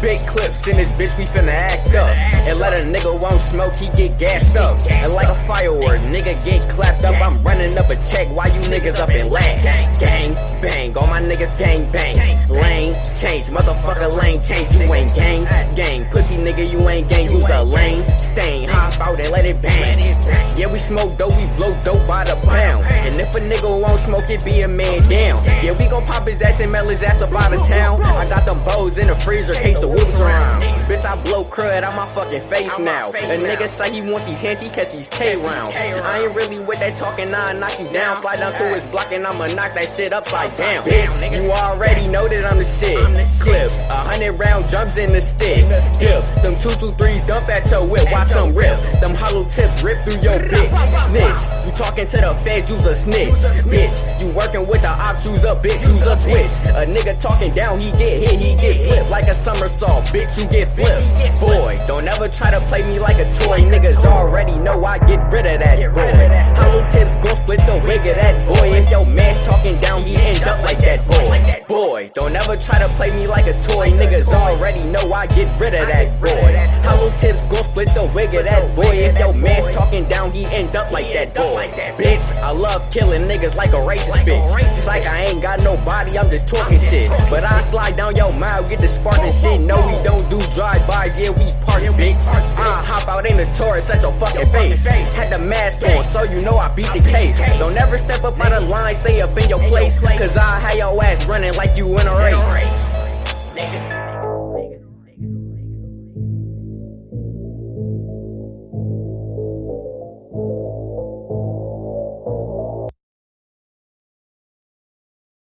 clips in this bitch, we finna act up. And let a nigga won't smoke, he get gassed up. And like a firework, nigga get clapped up. I'm running up a check while you niggas up in lane. Gang bang, all my niggas gang bang. Change, motherfucker lane change. You ain't gang gang, pussy nigga, you ain't gang. You's a lane stain. Hop out and let it bang. Yeah, we smoke dope, we blow dope by the pound. And if a nigga won't smoke it, be a man down. Yeah, we gon' pop his ass and mail his ass up out of town. I got them bows in the freezer, case the whoops around. Bitch, I blow crud out my fucking face now. A nigga say he want these hands, he catch these K rounds. I ain't really with that talking, I knock you down. Slide down to his block and I'ma knock that shit upside down. Bitch, you already know that I'm the shit. Clips, a hundred round jumps in the stick. Dip, them two two threes dump at your whip, watch them rip. Them hollow tips rip through your bitch. Snitch, you talking to the feds, you's a snitch. Bitch, you working with the op, you's a bitch, you's a switch. A nigga talking down, he get hit, he get flipped like a somersault. Bitch, you get flipped. Boy, don't ever try to play me like a toy. Niggas already know I get rid of that boy. Hollow tips gon' split the wig of that boy. If your man's talking down, he end up like that boy. Boy, don't ever try to play me like a toy. Niggas already know I get rid of that boy. Hollow tips gon' split the wig of that boy. If your man's talking down, he end up like that boy. Bitch, I love killing niggas like a racist bitch. It's like I ain't got no body, I'm just talking shit. But I slide down your mouth, get the Spartan shit. No, we don't do drive-bys, yeah, we park, bitch. Hop out in the Taurus at your fucking face. Had the mask on, so you know I beat the case. Don't ever step up out of line, stay up in your place. Cause I have your ass running like you in a race.